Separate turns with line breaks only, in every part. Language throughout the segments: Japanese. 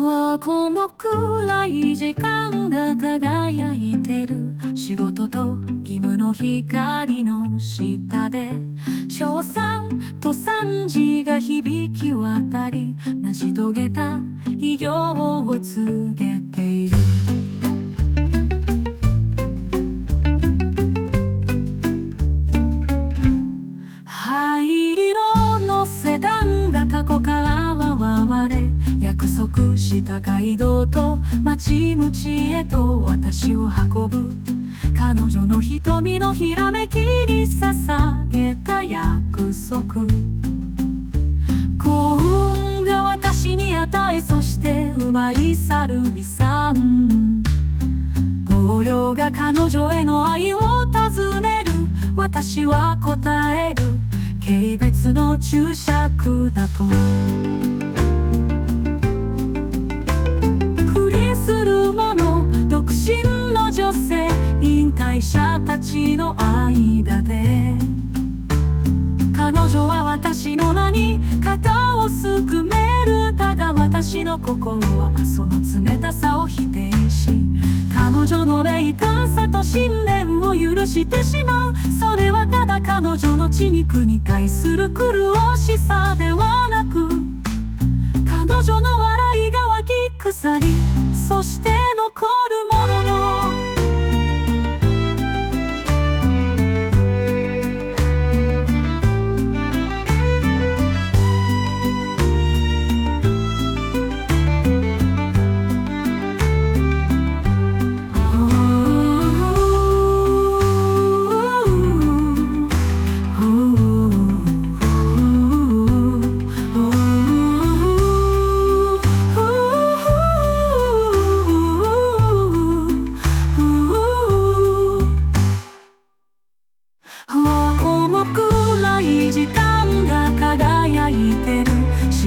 はこの暗い時間が輝いてる。仕事と義務の光の下で賞賛と賛辞が響き渡り成し遂げた偉業を告げている。約束した街道と街道へと私を運ぶ彼女の瞳のひらめきに捧げた約束幸運が私に与えそして奪い去る遺産同僚が彼女への愛を尋ねる私は答える軽蔑の注釈だと者たちの間で。彼女は私の名に肩をすくめる。ただ私の心はその冷たさを否定し彼女の冷淡さと信念を許してしまう。それはただ彼女の血肉に対する苦しさではなく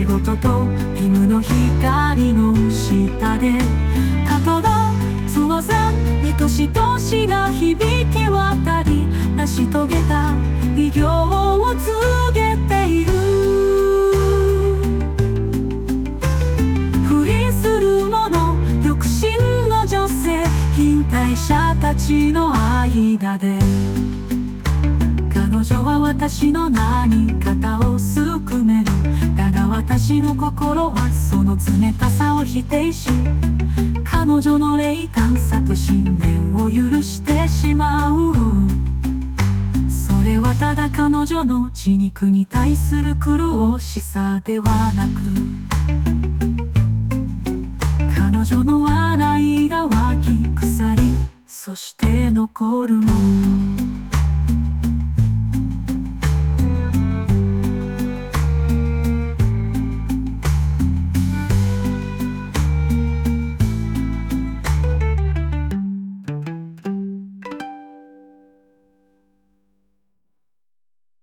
仕事と義務の光の下でたとだつわざ愛しとしが響き渡り成し遂げた偉業を告げている。不倫する者独身の女性引退者たちの間で彼女は私の名に肩をすくめる。私の心はその冷たさを否定し彼女の冷淡さと信念を許してしまう。それはただ彼女の血肉に対する苦労しさではなく彼女の笑いが湧き腐りそして残るもの。